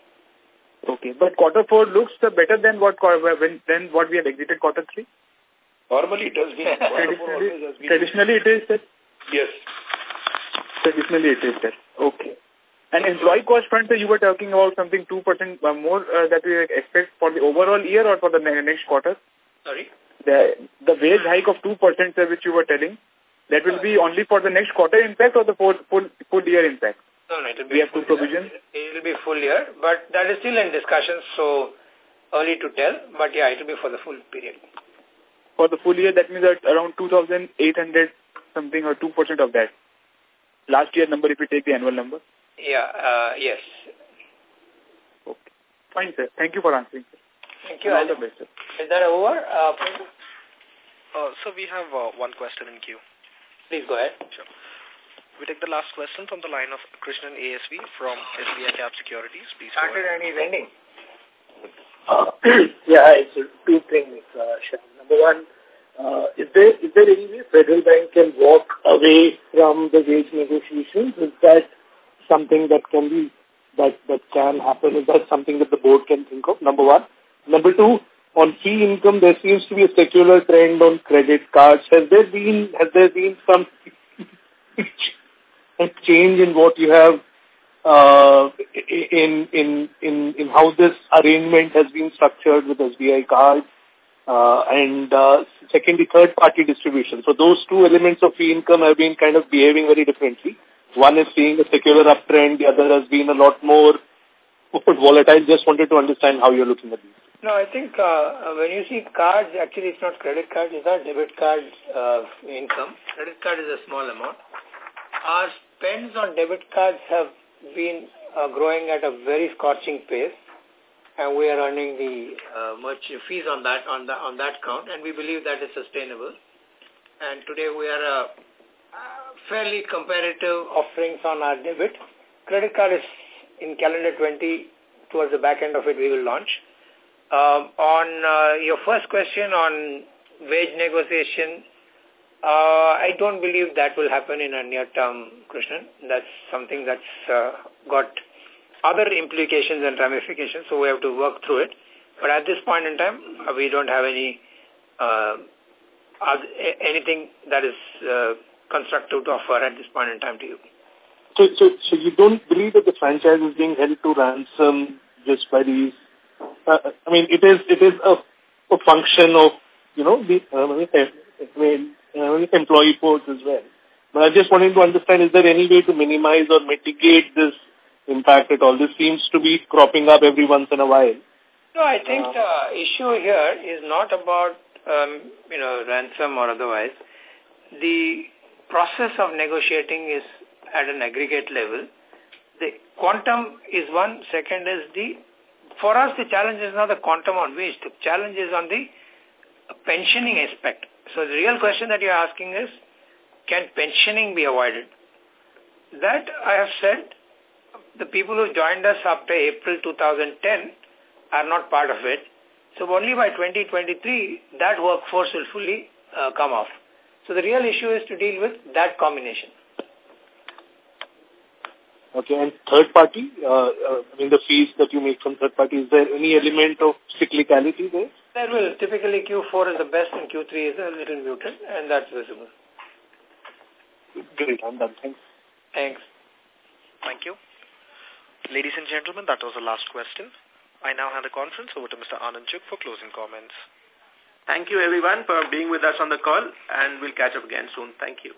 Okay, but quarter four looks better than what when, than what we had exited quarter three. Normally it has been. traditionally, been traditionally it is that. Yes. Traditionally it is that. Okay. And employee cost front, you were talking about something 2% uh, more uh, that we expect for the overall year or for the next quarter? Sorry? The, the wage hike of 2% sir, which you were telling, that will be only for the next quarter impact or the full, full, full year impact? No, no, it will be we have two provisions. It will be full year, but that is still in discussion, so early to tell. But yeah, it will be for the full period. For the full year, that means that around 2,800 something or 2% of that. Last year number if you take the annual number? Yeah, uh, yes. Okay. Fine, sir. Thank you for answering. Sir. Thank you. All the best, sir. Is that over? Uh, uh, so we have uh, one question in queue. Please go ahead. Sure. We take the last question from the line of Krishnan ASV from SBI Cap Securities. Please Started and he's ending. Uh, yeah, it's two things, uh, Number one, uh, is there is there any way Federal Bank can walk away from the wage negotiations? Is that something that can be that that can happen? Is that something that the board can think of? Number one. Number two, on fee income, there seems to be a secular trend on credit cards. Has there been has there been some change in what you have uh, in, in, in, in how this arrangement has been structured with SBI cards uh, and uh, secondly, third-party distribution. So those two elements of fee income have been kind of behaving very differently. One is seeing a secular uptrend, the other has been a lot more volatile. Just wanted to understand how you're looking at these. No, I think uh, when you see cards, actually it's not credit cards, it's not debit card uh, income. Credit card is a small amount. Our spends on debit cards have been uh, growing at a very scorching pace and we are earning the uh, fees on that on the on that count and we believe that is sustainable and today we are a uh, fairly comparative offerings on our debit credit card is in calendar 20 towards the back end of it we will launch um, on uh, your first question on wage negotiation uh, I don't believe that will happen in a near term, Krishnan. That's something that's uh, got other implications and ramifications, so we have to work through it. But at this point in time, uh, we don't have any uh, anything that is uh, constructive to offer at this point in time to you. So, so, so you don't believe that the franchise is being held to ransom just by these? Uh, I mean, it is it is a, a function of you know the I mean uh, employee force as well. But I just wanted to understand, is there any way to minimize or mitigate this impact at all? This seems to be cropping up every once in a while. No, I think uh, the issue here is not about, um, you know, ransom or otherwise. The process of negotiating is at an aggregate level. The quantum is one. Second is the, for us, the challenge is not the quantum on wage. The challenge is on the pensioning aspect. So the real question that you're asking is, can pensioning be avoided? That I have said, the people who joined us after April 2010 are not part of it. So only by 2023, that workforce will fully uh, come off. So the real issue is to deal with that combination. Okay, and third party, uh, uh, I mean the fees that you make from third party, is there any element of cyclicality there? There will. Typically Q4 is the best and Q3 is a little muted and that's visible. Great, I'm done. Thanks. Thanks. Thank you. Ladies and gentlemen, that was the last question. I now hand the conference over to Mr. Anand Chugh for closing comments. Thank you everyone for being with us on the call and we'll catch up again soon. Thank you.